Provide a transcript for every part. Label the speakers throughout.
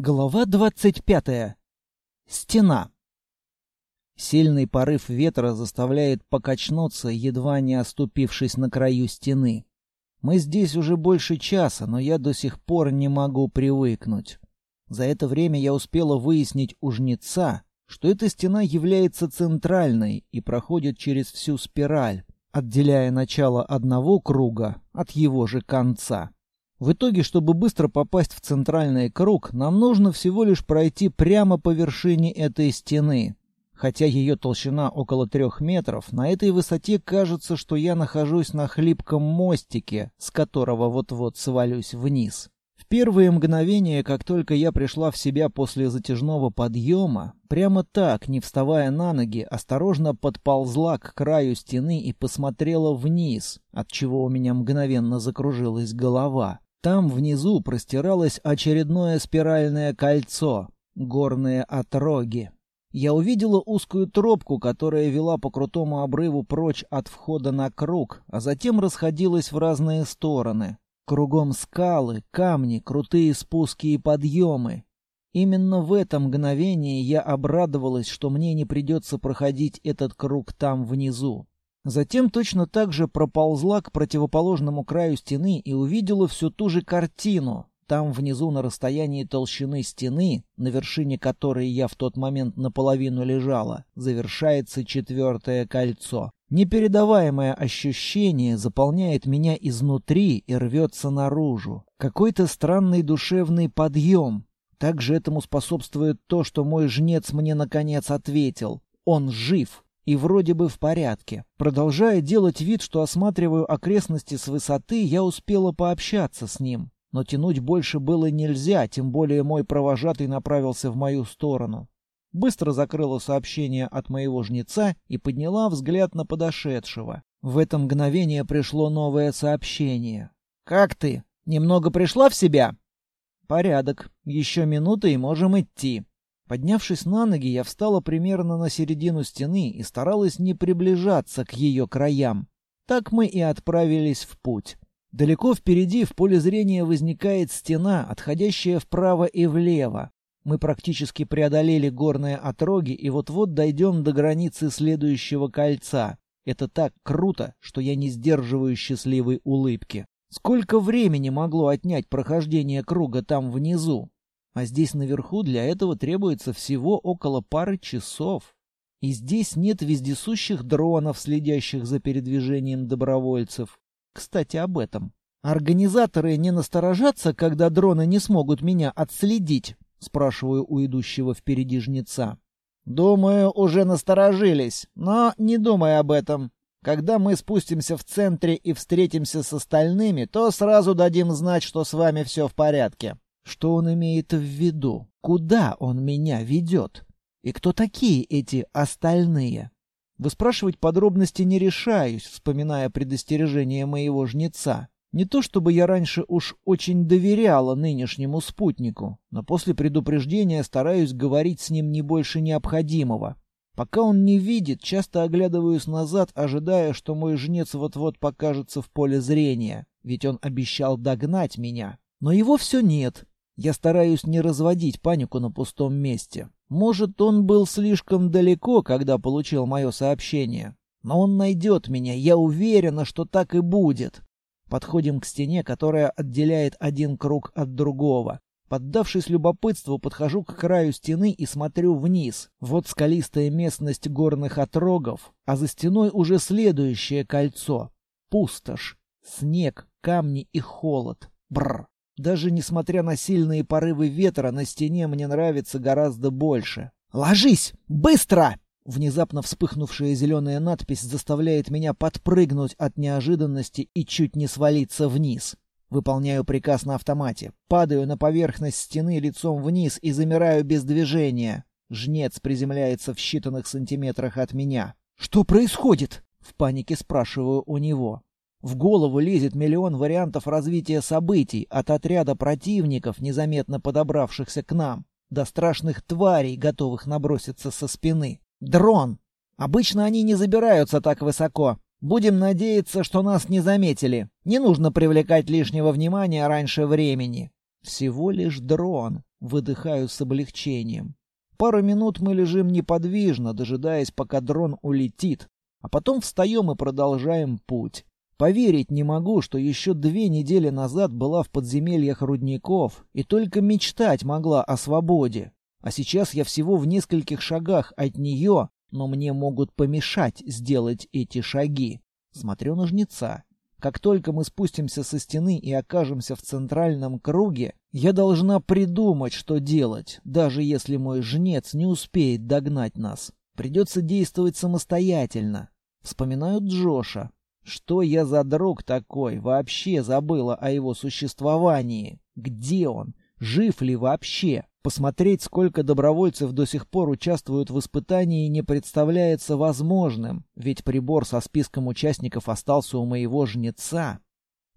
Speaker 1: Глава двадцать пятая. Стена. Сильный порыв ветра заставляет покачнуться, едва не оступившись на краю стены. Мы здесь уже больше часа, но я до сих пор не могу привыкнуть. За это время я успела выяснить у жнеца, что эта стена является центральной и проходит через всю спираль, отделяя начало одного круга от его же конца. В итоге, чтобы быстро попасть в центральный круг, нам нужно всего лишь пройти прямо по вершине этой стены. Хотя ее толщина около трех метров, на этой высоте кажется, что я нахожусь на хлипком мостике, с которого вот-вот свалюсь вниз. В первые мгновения, как только я пришла в себя после затяжного подъема, прямо так, не вставая на ноги, осторожно подползла к краю стены и посмотрела вниз, от чего у меня мгновенно закружилась голова. Там внизу простиралось очередное спиральное кольцо, горные отроги. Я увидела узкую тропку, которая вела по крутому обрыву прочь от входа на круг, а затем расходилась в разные стороны. Кругом скалы, камни, крутые спуски и подъемы. Именно в это мгновение я обрадовалась, что мне не придется проходить этот круг там внизу. Затем точно так же проползла к противоположному краю стены и увидела всю ту же картину. Там внизу на расстоянии толщины стены, на вершине которой я в тот момент наполовину лежала, завершается четвертое кольцо. Непередаваемое ощущение заполняет меня изнутри и рвется наружу. Какой-то странный душевный подъем. Также этому способствует то, что мой жнец мне наконец ответил. Он жив и вроде бы в порядке. Продолжая делать вид, что осматриваю окрестности с высоты, я успела пообщаться с ним. Но тянуть больше было нельзя, тем более мой провожатый направился в мою сторону. Быстро закрыла сообщение от моего жнеца и подняла взгляд на подошедшего. В это мгновение пришло новое сообщение. «Как ты? Немного пришла в себя?» «Порядок. Еще минута и можем идти». Поднявшись на ноги, я встала примерно на середину стены и старалась не приближаться к ее краям. Так мы и отправились в путь. Далеко впереди в поле зрения возникает стена, отходящая вправо и влево. Мы практически преодолели горные отроги и вот-вот дойдем до границы следующего кольца. Это так круто, что я не сдерживаю счастливой улыбки. Сколько времени могло отнять прохождение круга там внизу? А здесь наверху для этого требуется всего около пары часов. И здесь нет вездесущих дронов, следящих за передвижением добровольцев. Кстати, об этом. Организаторы не насторожатся, когда дроны не смогут меня отследить? Спрашиваю у идущего впереди жнеца. Думаю, уже насторожились, но не думай об этом. Когда мы спустимся в центре и встретимся с остальными, то сразу дадим знать, что с вами все в порядке. Что он имеет в виду? Куда он меня ведет? И кто такие эти остальные? Выспрашивать подробности не решаюсь, вспоминая предостережение моего жнеца. Не то чтобы я раньше уж очень доверяла нынешнему спутнику, но после предупреждения стараюсь говорить с ним не больше необходимого. Пока он не видит, часто оглядываюсь назад, ожидая, что мой жнец вот-вот покажется в поле зрения, ведь он обещал догнать меня. Но его все нет, я стараюсь не разводить панику на пустом месте. Может, он был слишком далеко, когда получил мое сообщение. Но он найдет меня, я уверена, что так и будет. Подходим к стене, которая отделяет один круг от другого. Поддавшись любопытству, подхожу к краю стены и смотрю вниз. Вот скалистая местность горных отрогов, а за стеной уже следующее кольцо. Пустошь, снег, камни и холод. Бррр. Даже несмотря на сильные порывы ветра, на стене мне нравится гораздо больше. «Ложись! Быстро!» Внезапно вспыхнувшая зеленая надпись заставляет меня подпрыгнуть от неожиданности и чуть не свалиться вниз. Выполняю приказ на автомате. Падаю на поверхность стены лицом вниз и замираю без движения. Жнец приземляется в считанных сантиметрах от меня. «Что происходит?» — в панике спрашиваю у него. В голову лезет миллион вариантов развития событий, от отряда противников, незаметно подобравшихся к нам, до страшных тварей, готовых наброситься со спины. Дрон! Обычно они не забираются так высоко. Будем надеяться, что нас не заметили. Не нужно привлекать лишнего внимания раньше времени. Всего лишь дрон. Выдыхаю с облегчением. Пару минут мы лежим неподвижно, дожидаясь, пока дрон улетит, а потом встаем и продолжаем путь. Поверить не могу, что еще две недели назад была в подземельях рудников и только мечтать могла о свободе. А сейчас я всего в нескольких шагах от нее, но мне могут помешать сделать эти шаги. Смотрю на жнеца. Как только мы спустимся со стены и окажемся в центральном круге, я должна придумать, что делать, даже если мой жнец не успеет догнать нас. Придется действовать самостоятельно. Вспоминаю Джоша. Что я за друг такой? Вообще забыла о его существовании. Где он? Жив ли вообще? Посмотреть, сколько добровольцев до сих пор участвуют в испытании, не представляется возможным, ведь прибор со списком участников остался у моего жнеца.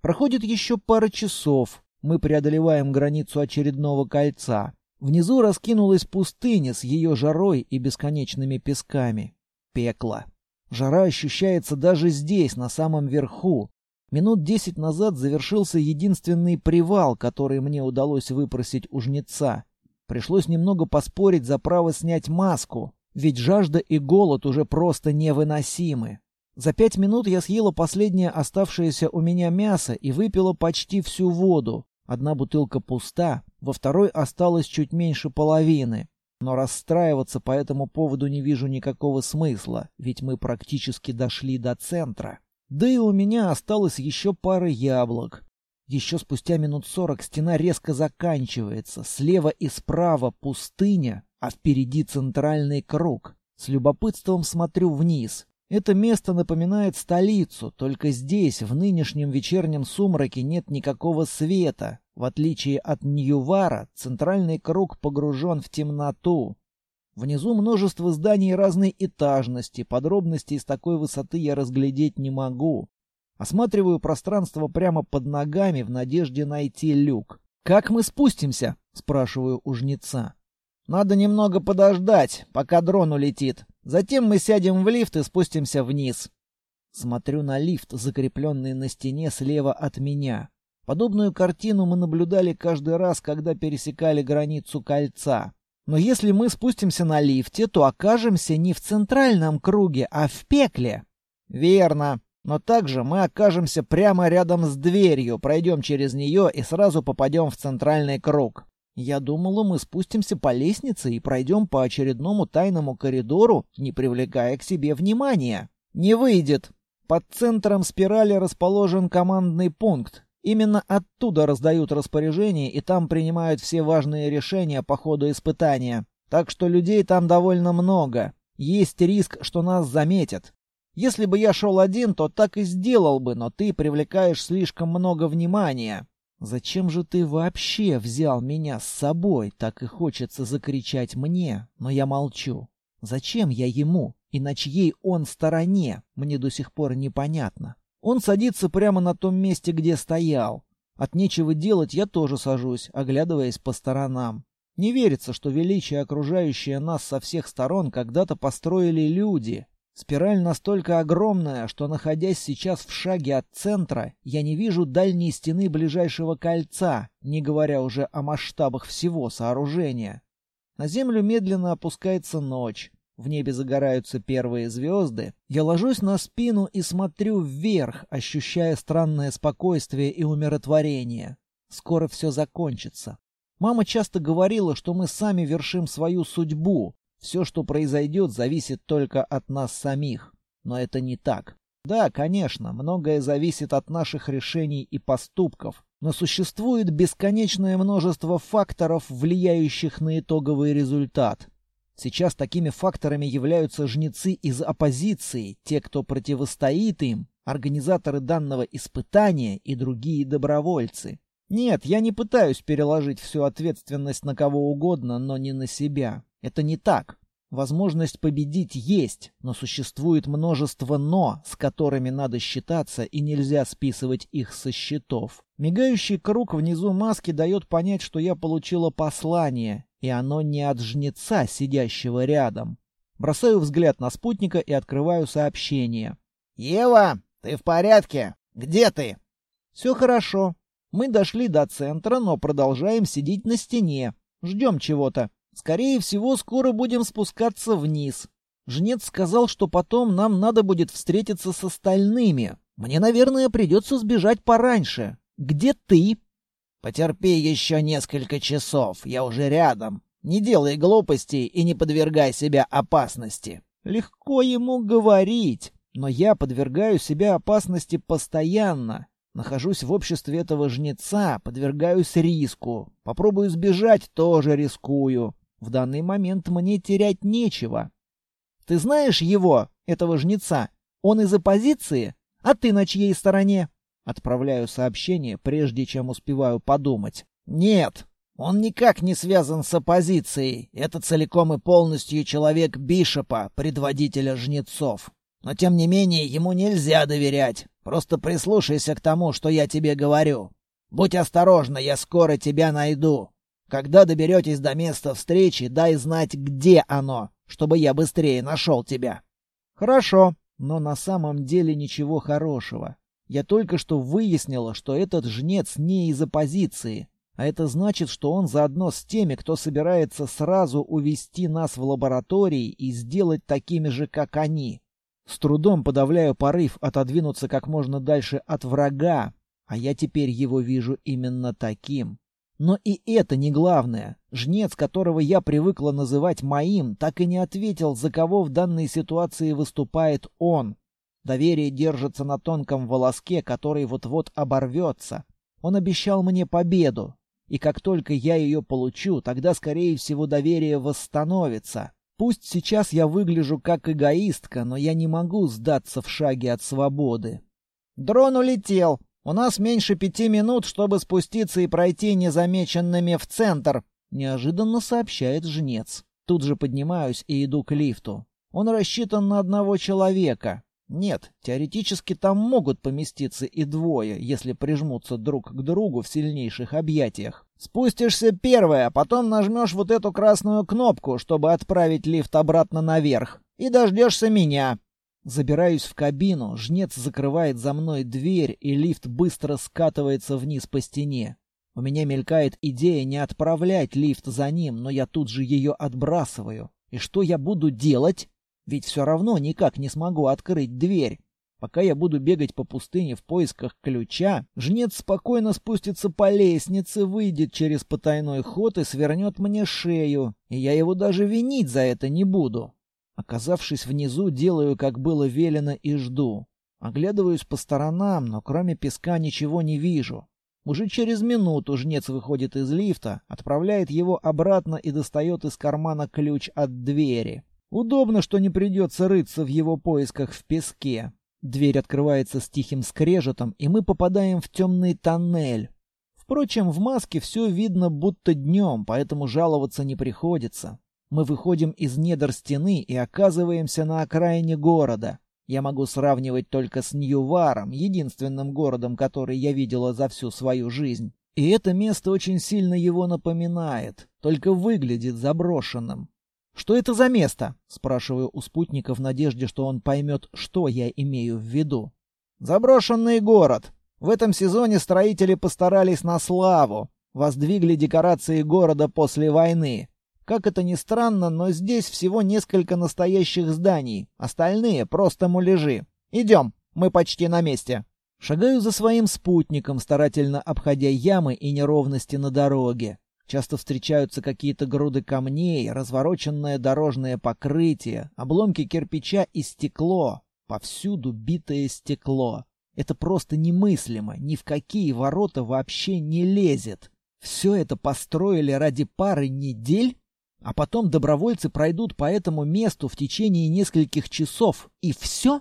Speaker 1: Проходит еще пара часов. Мы преодолеваем границу очередного кольца. Внизу раскинулась пустыня с ее жарой и бесконечными песками. Пекло. Жара ощущается даже здесь, на самом верху. Минут десять назад завершился единственный привал, который мне удалось выпросить у жнеца. Пришлось немного поспорить за право снять маску, ведь жажда и голод уже просто невыносимы. За пять минут я съела последнее оставшееся у меня мясо и выпила почти всю воду. Одна бутылка пуста, во второй осталось чуть меньше половины. Но расстраиваться по этому поводу не вижу никакого смысла, ведь мы практически дошли до центра. Да и у меня осталось еще пара яблок. Еще спустя минут сорок стена резко заканчивается. Слева и справа пустыня, а впереди центральный круг. С любопытством смотрю вниз. Это место напоминает столицу, только здесь, в нынешнем вечернем сумраке, нет никакого света. В отличие от Ньювара, центральный круг погружен в темноту. Внизу множество зданий разной этажности, подробностей с такой высоты я разглядеть не могу. Осматриваю пространство прямо под ногами в надежде найти люк. «Как мы спустимся?» — спрашиваю у жнеца. «Надо немного подождать, пока дрон улетит», Затем мы сядем в лифт и спустимся вниз. Смотрю на лифт, закрепленный на стене слева от меня. Подобную картину мы наблюдали каждый раз, когда пересекали границу кольца. Но если мы спустимся на лифте, то окажемся не в центральном круге, а в пекле. Верно. Но также мы окажемся прямо рядом с дверью, пройдем через нее и сразу попадем в центральный круг. Я думала, мы спустимся по лестнице и пройдем по очередному тайному коридору, не привлекая к себе внимания. Не выйдет. Под центром спирали расположен командный пункт. Именно оттуда раздают распоряжения и там принимают все важные решения по ходу испытания. Так что людей там довольно много. Есть риск, что нас заметят. Если бы я шел один, то так и сделал бы, но ты привлекаешь слишком много внимания. «Зачем же ты вообще взял меня с собой?» Так и хочется закричать мне, но я молчу. «Зачем я ему? И на чьей он стороне?» Мне до сих пор непонятно. Он садится прямо на том месте, где стоял. От нечего делать я тоже сажусь, оглядываясь по сторонам. Не верится, что величие, окружающее нас со всех сторон, когда-то построили люди. Спираль настолько огромная, что, находясь сейчас в шаге от центра, я не вижу дальней стены ближайшего кольца, не говоря уже о масштабах всего сооружения. На землю медленно опускается ночь. В небе загораются первые звезды. Я ложусь на спину и смотрю вверх, ощущая странное спокойствие и умиротворение. Скоро все закончится. Мама часто говорила, что мы сами вершим свою судьбу, все, что произойдет, зависит только от нас самих. Но это не так. Да, конечно, многое зависит от наших решений и поступков, но существует бесконечное множество факторов, влияющих на итоговый результат. Сейчас такими факторами являются жнецы из оппозиции, те, кто противостоит им, организаторы данного испытания и другие добровольцы. Нет, я не пытаюсь переложить всю ответственность на кого угодно, но не на себя. Это не так. Возможность победить есть, но существует множество «но», с которыми надо считаться, и нельзя списывать их со счетов. Мигающий круг внизу маски дает понять, что я получила послание, и оно не от жнеца, сидящего рядом. Бросаю взгляд на спутника и открываю сообщение. «Ева, ты в порядке? Где ты?» «Все хорошо. Мы дошли до центра, но продолжаем сидеть на стене. Ждем чего-то. Скорее всего, скоро будем спускаться вниз. Жнец сказал, что потом нам надо будет встретиться с остальными. Мне, наверное, придется сбежать пораньше. Где ты?
Speaker 2: Потерпи еще несколько часов, я уже рядом. Не делай глупостей и не подвергай себя опасности.
Speaker 1: Легко ему говорить, но я подвергаю себя опасности постоянно. Нахожусь в обществе этого жнеца, подвергаюсь риску. Попробую сбежать, тоже рискую. В данный момент мне терять нечего. Ты знаешь его, этого жнеца? Он из оппозиции? А ты на чьей стороне? Отправляю сообщение, прежде чем успеваю подумать.
Speaker 2: Нет, он никак не связан с оппозицией. Это целиком и полностью человек Бишопа, предводителя жнецов. Но тем не менее ему нельзя доверять. Просто прислушайся к тому, что я тебе говорю. Будь осторожна, я скоро тебя найду. Когда доберетесь до места встречи, дай знать, где оно, чтобы я быстрее нашел тебя.
Speaker 1: Хорошо, но на самом деле ничего хорошего. Я только что выяснила, что этот жнец не из оппозиции, а это значит, что он заодно с теми, кто собирается сразу увести нас в лаборатории и сделать такими же, как они. С трудом подавляю порыв отодвинуться как можно дальше от врага, а я теперь его вижу именно таким. Но и это не главное. Жнец, которого я привыкла называть моим, так и не ответил, за кого в данной ситуации выступает он. Доверие держится на тонком волоске, который вот-вот оборвется. Он обещал мне победу, и как только я ее получу, тогда, скорее всего, доверие восстановится. Пусть сейчас я выгляжу как эгоистка, но я не могу сдаться в шаге от свободы. Дрон улетел. У нас меньше пяти минут, чтобы спуститься и пройти незамеченными в центр, неожиданно сообщает жнец. Тут же поднимаюсь и иду к лифту. Он рассчитан на одного человека. Нет, теоретически там могут поместиться и двое, если прижмутся друг к другу в сильнейших объятиях. Спустишься первая, а потом нажмешь вот эту красную кнопку, чтобы отправить лифт обратно наверх. И дождешься меня. Забираюсь в кабину, жнец закрывает за мной дверь, и лифт быстро скатывается вниз по стене. У меня мелькает идея не отправлять лифт за ним, но я тут же ее отбрасываю. И что я буду делать? Ведь все равно никак не смогу открыть дверь. Пока я буду бегать по пустыне в поисках ключа, жнец спокойно спустится по лестнице, выйдет через потайной ход и свернет мне шею, и я его даже винить за это не буду. Оказавшись внизу, делаю, как было велено, и жду. Оглядываюсь по сторонам, но кроме песка ничего не вижу. Уже через минуту жнец выходит из лифта, отправляет его обратно и достает из кармана ключ от двери. Удобно, что не придется рыться в его поисках в песке. Дверь открывается с тихим скрежетом, и мы попадаем в темный тоннель. Впрочем, в маске все видно будто днем, поэтому жаловаться не приходится. Мы выходим из недр стены и оказываемся на окраине города. Я могу сравнивать только с Ньюваром, единственным городом, который я видела за всю свою жизнь. И это место очень сильно его напоминает, только выглядит заброшенным. «Что это за место?» — спрашиваю у спутника в надежде, что он поймет, что я имею в виду. «Заброшенный город. В этом сезоне строители постарались на славу. Воздвигли декорации города после войны. Как это ни странно, но здесь всего несколько настоящих зданий. Остальные просто муляжи. Идем, мы почти на месте». Шагаю за своим спутником, старательно обходя ямы и неровности на дороге. Часто встречаются какие-то груды камней, развороченное дорожное покрытие, обломки кирпича и стекло. Повсюду битое стекло. Это просто немыслимо, ни в какие ворота вообще не лезет. Все это построили ради пары недель? А потом добровольцы пройдут по этому месту в течение нескольких часов. И все?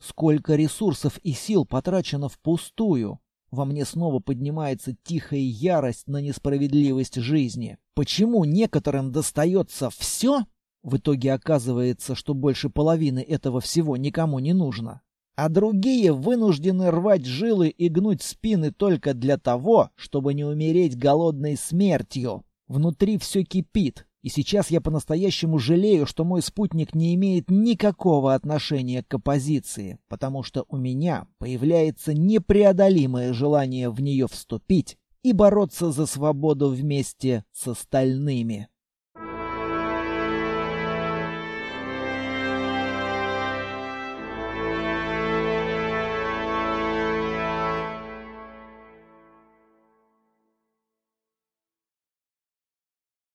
Speaker 1: Сколько ресурсов и сил потрачено впустую? Во мне снова поднимается тихая ярость на несправедливость жизни. Почему некоторым достается все? В итоге оказывается, что больше половины этого всего никому не нужно. А другие вынуждены рвать жилы и гнуть спины только для того, чтобы не умереть голодной смертью. Внутри все кипит, и сейчас я по-настоящему жалею, что мой спутник не имеет никакого отношения к оппозиции, потому что у меня появляется непреодолимое желание в нее вступить и бороться за свободу вместе с остальными.